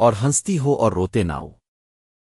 اور ہنستی ہو اور روتے نہ ہو۔